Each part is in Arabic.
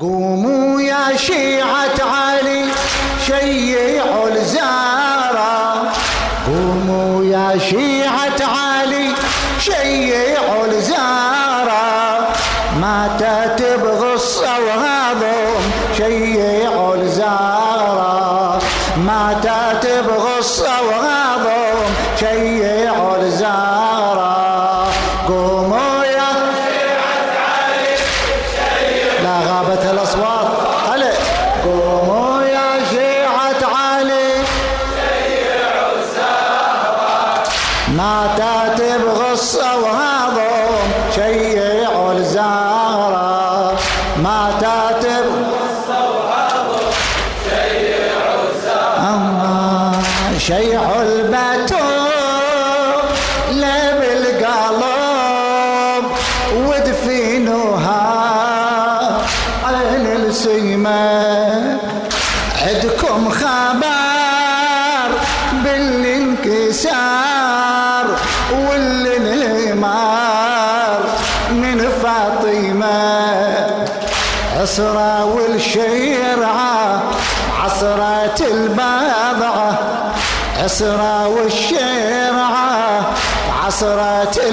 قوموا يا شيعة علي شيعوا العسرة والشيرعة عسرة البضعة عسرة والشيرعة عسرة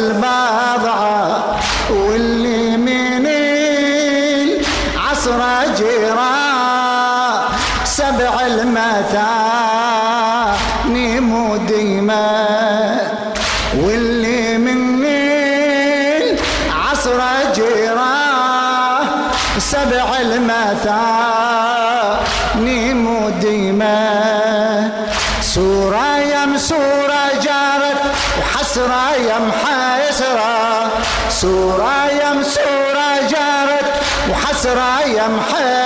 حسرة يم حسرة سورة يم سورة جارت وحسرة يم حسرة.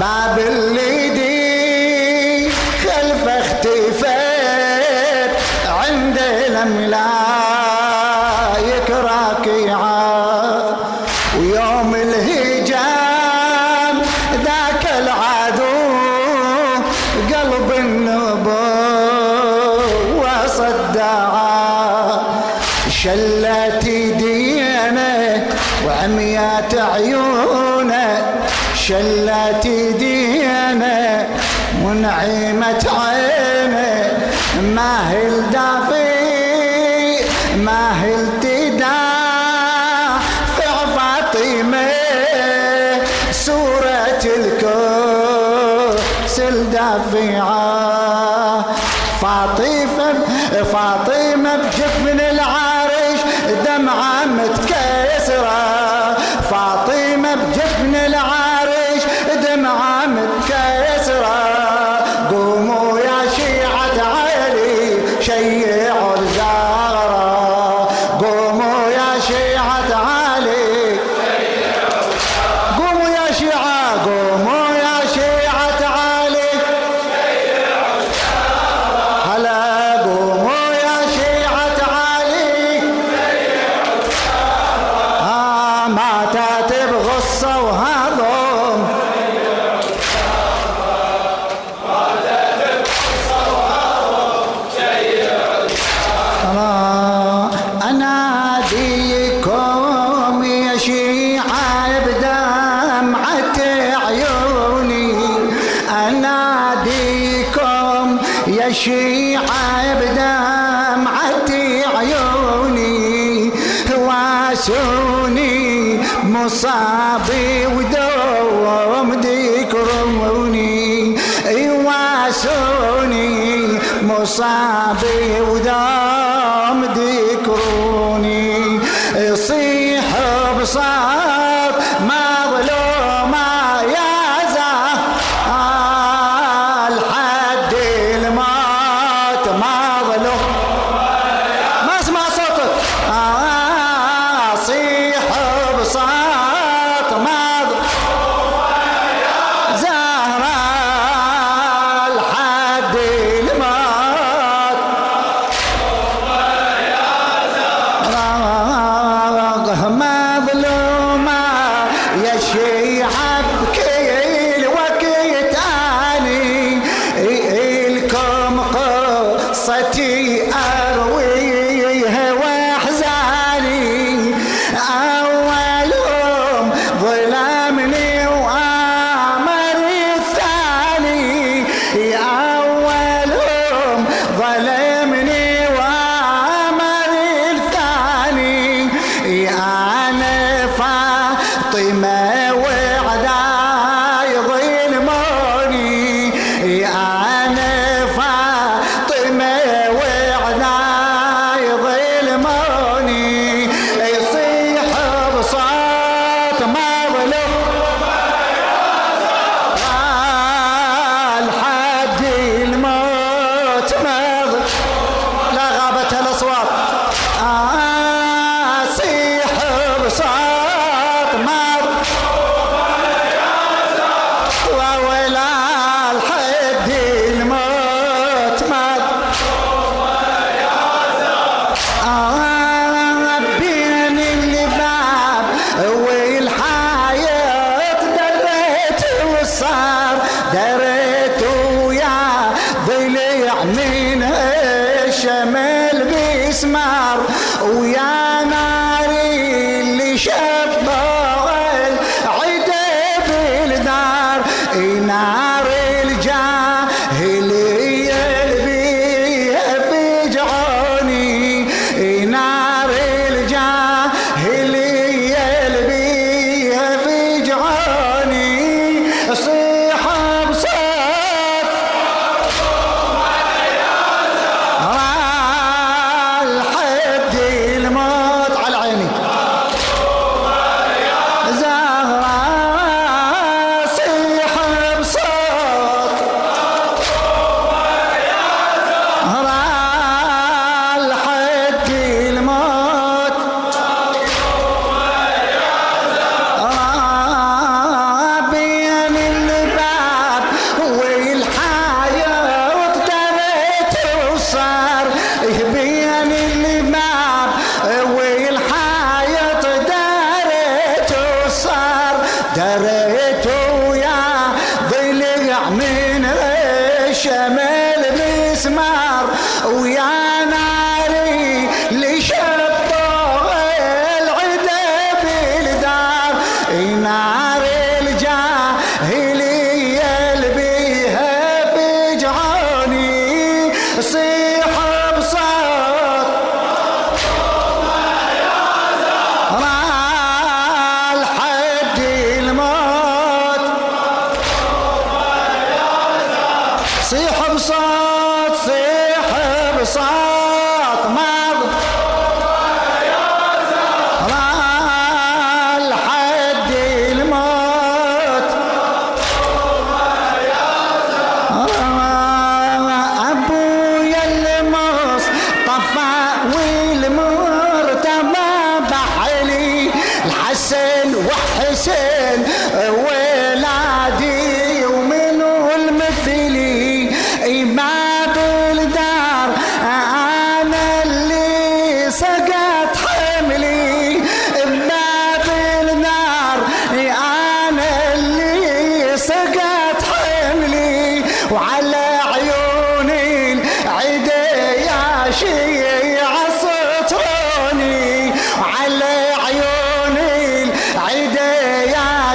باب اللي مبجفنا العالم ناسوني مصابي ودوم ذكروني يواسوني مصابي ودوم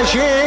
学人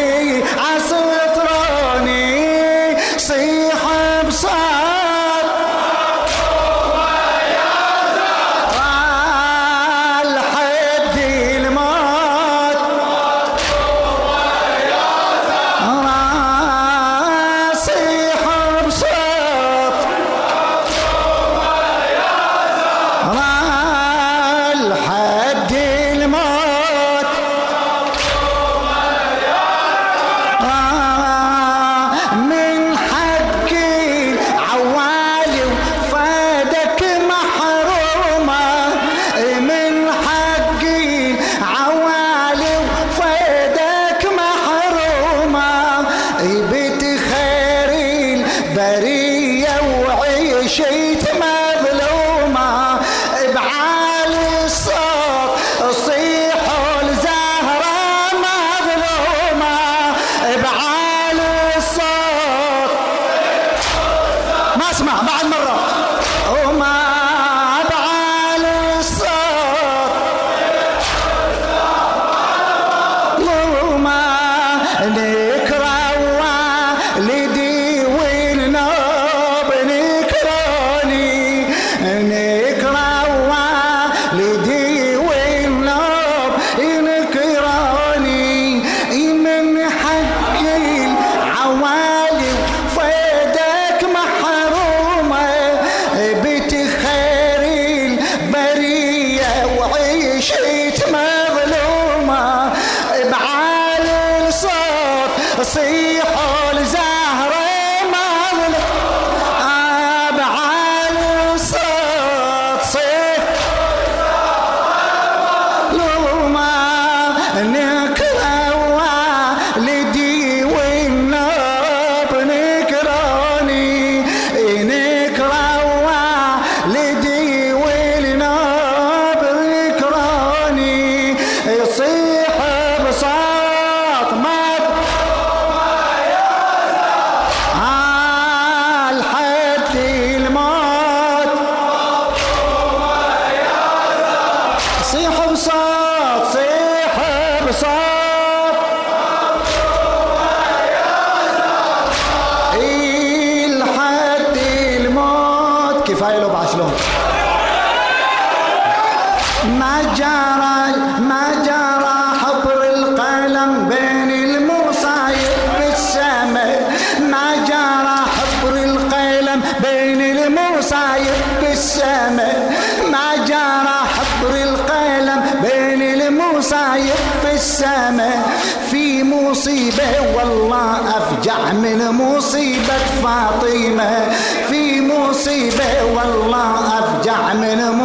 بين المصايب بالسما ما جرى حبر القلم. بين المصايب بالسما في مصيبة والله أفجع من مصيبة فاطمة. في مصيبة والله أفجع من مصيبة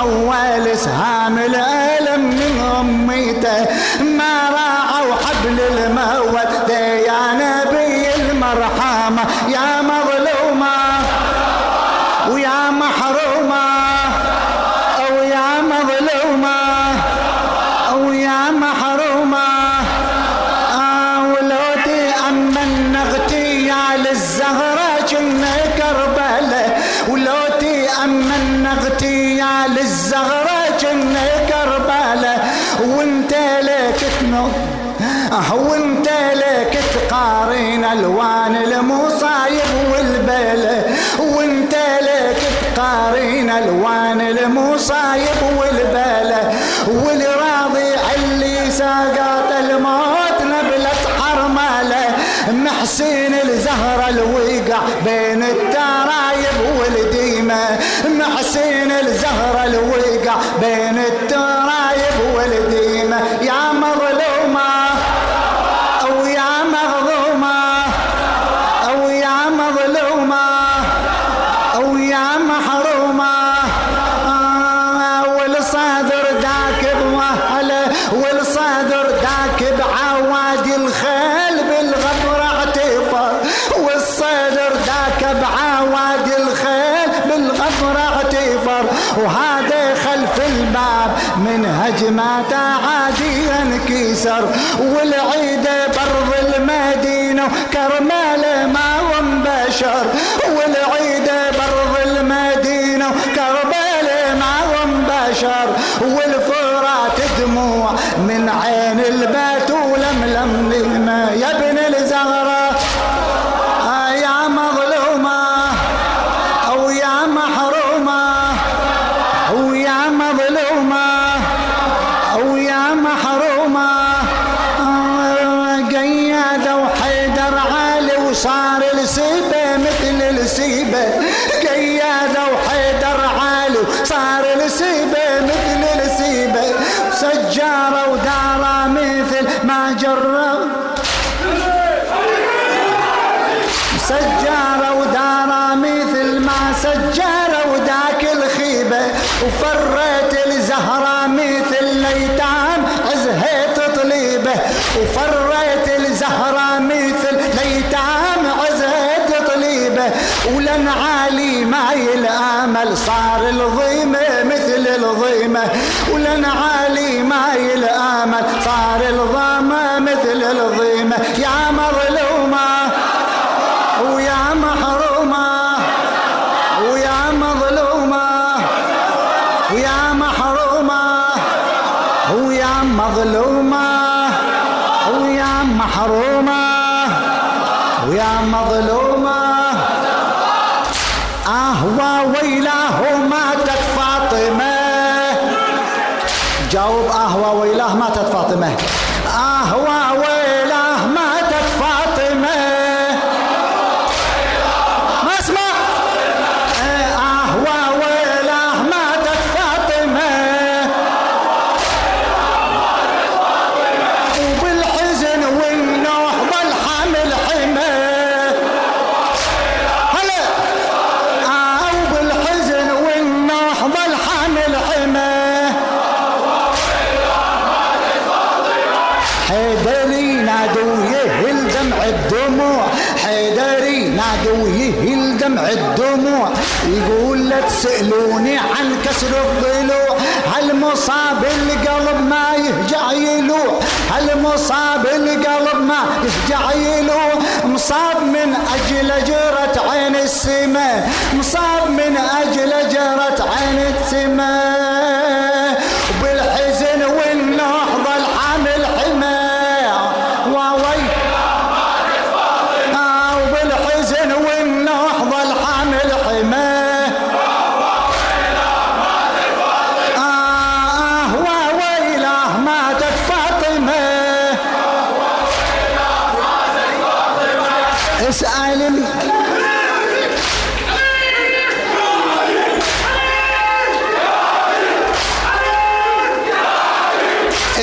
أول سهام الزهرة الوقع بين الترايب will حيدري نادوا يهل دمع الدموع. حيدري نادوا يهل دمع الدموع. يقول لا تسألوني عن كسر الضلوع. هالمصاب القلب ما يهجع يلوع؟ هالمصاب القلب ما يهجع يلوع؟ مصاب من أجل جرة عين السماء. مصاب من أجل جرة عين السماء.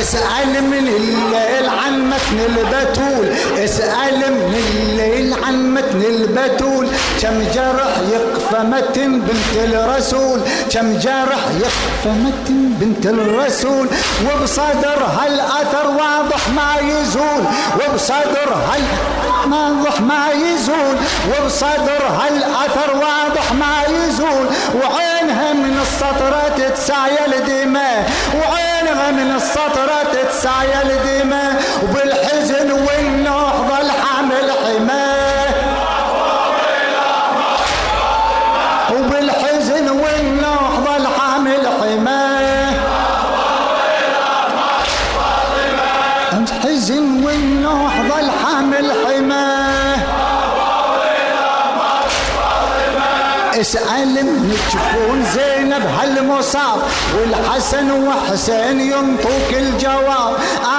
اسأل من الليل عن متن البتول. اسأل من الليل عن متن البتول. كم جرح يقفى متن بنت الرسول؟ كم جرح يقفى متن بنت الرسول؟ وبصدرها الأثر واضح ما يزول. وبصدرها واضح ما يزول. وبصدرها الأثر واضح ما يزول. وعينها من السطرة تتسايل دماء. من السطرة تتسايل دماء وبالحزن والنوح ظل حامل حماه وبالحزن والنوح ظل حامل حماه الحزن والنوح ظل حامل حماه اسأل من تكون زينب هالمصاب والحسن وحسين ينطوك الجواب.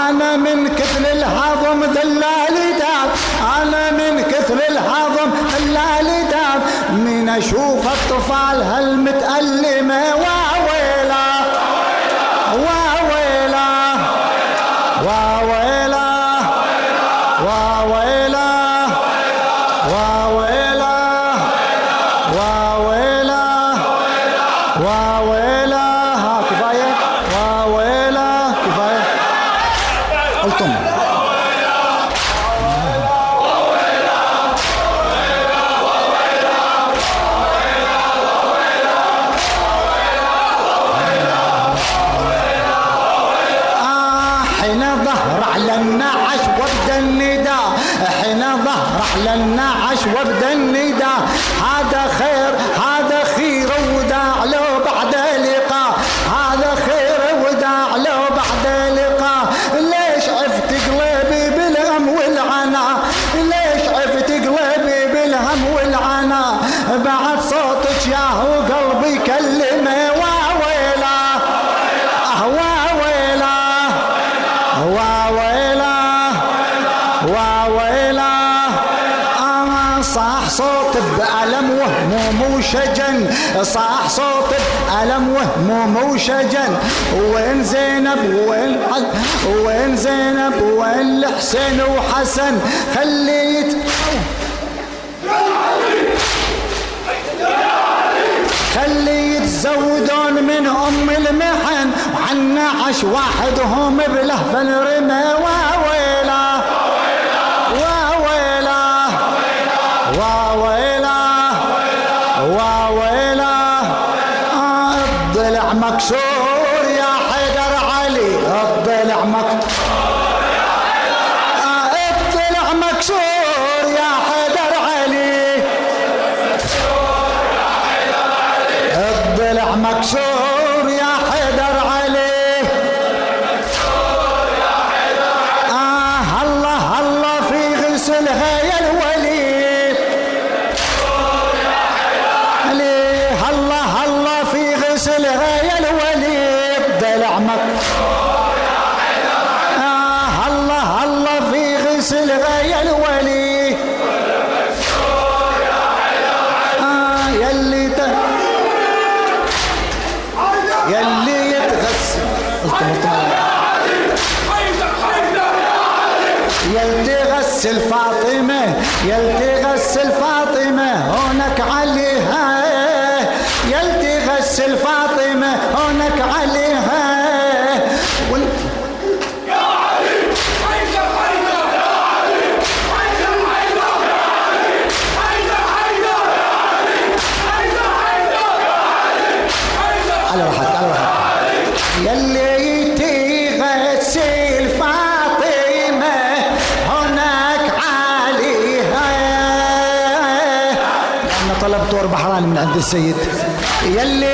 أنا من كثر الهضم ذلالي داب أنا من كثر الهضم ذلالي داب من أشوف اطفال هالمتألمه عاد خير. صاح صوت الألم وهموم وشجن وين زينب وين حق وين زينب وين الحسين وحسن؟ خليت خليت يتزودون من أم المحن. وعنا عش واحدهم بلهفة رمى So. يلتي غسل فاطمة يلتي غسل فاطمة هونك عليها السيد. يلي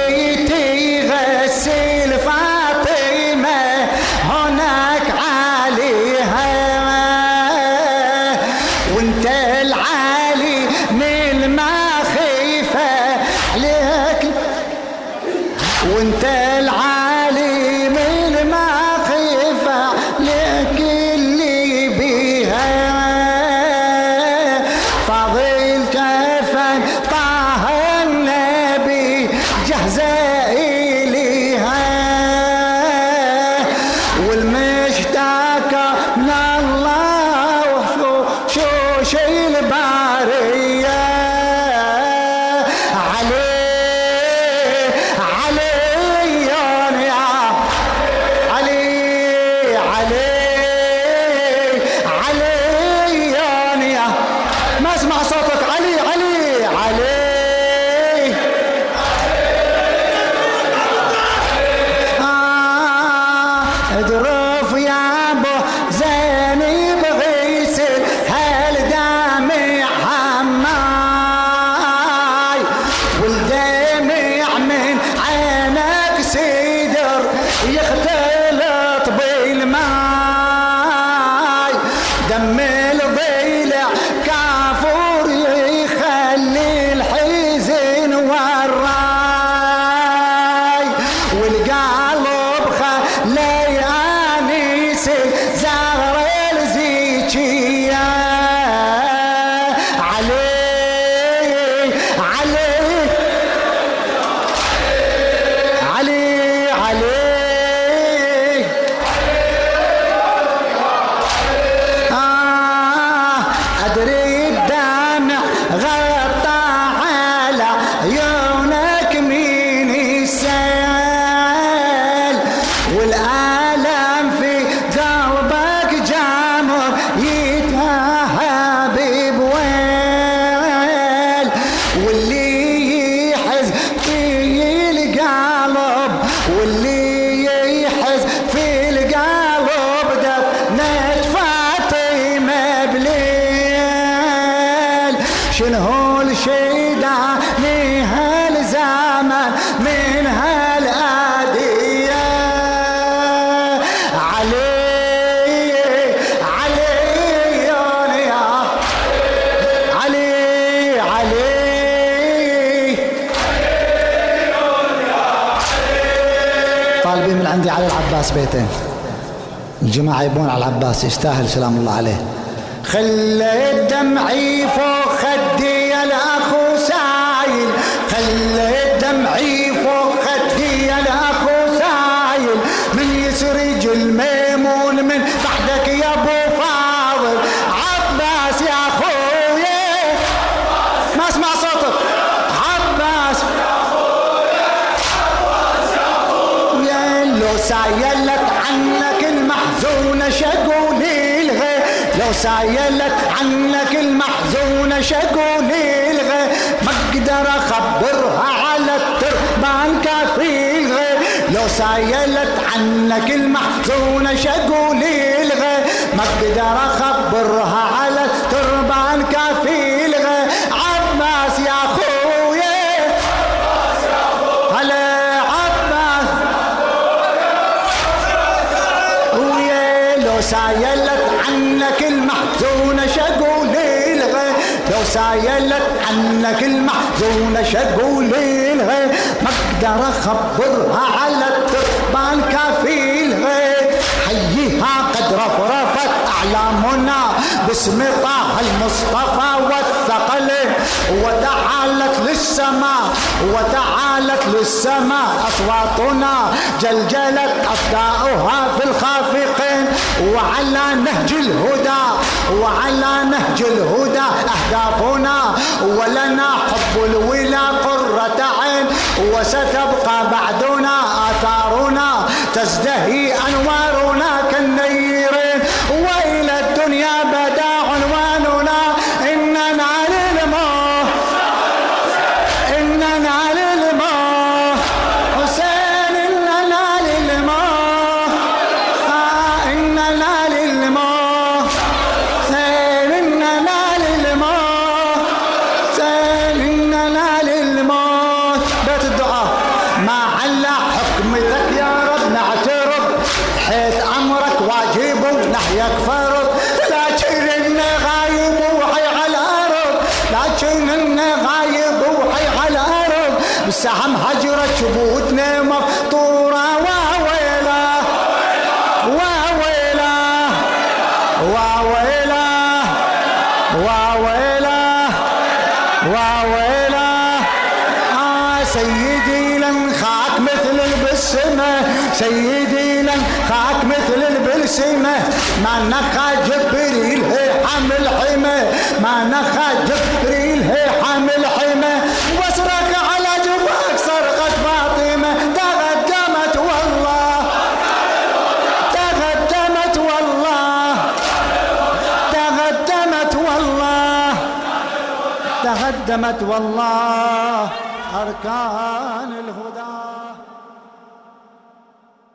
الجماعة يبون على العباس يستاهل سلام الله عليه. خليت دمعي فوق خدي يا الأخو سايل. خليت دمعي فوق خدي يا الأخو سايل. من يسرج الميمون من بعدك يا أبو فاضل. عباس يا أخويا. ما اسمع صوتك. عباس يا لو سايلت عنك المحزونة شقولي لو سايلت عنك المحزونة شقولي الغي ما أقدر أخبرها على التربان كافي لو سايلت عنك المحزونة شقولي الغي ما أقدر أخبرها سايلت عنك المحزونة شقولي الغي ما أقدر اخبرها على التربان كافي الغي حيها قد رفرفت أعلامنا باسم طه المصطفى والثقلين وتعالت للسماء وتعالت للسماء أصواتنا جلجلت اصداؤها في الخافقين. وعلى نهج الهدى وعلى نهج الهدى أهدافنا. ولنا حب الولا قرة عين. وستبقى بعدنا آثارنا. تزدهي أنوارنا لكن انه غايب وحي على الأرض لكن شبوتنا تقدمت والله أركان.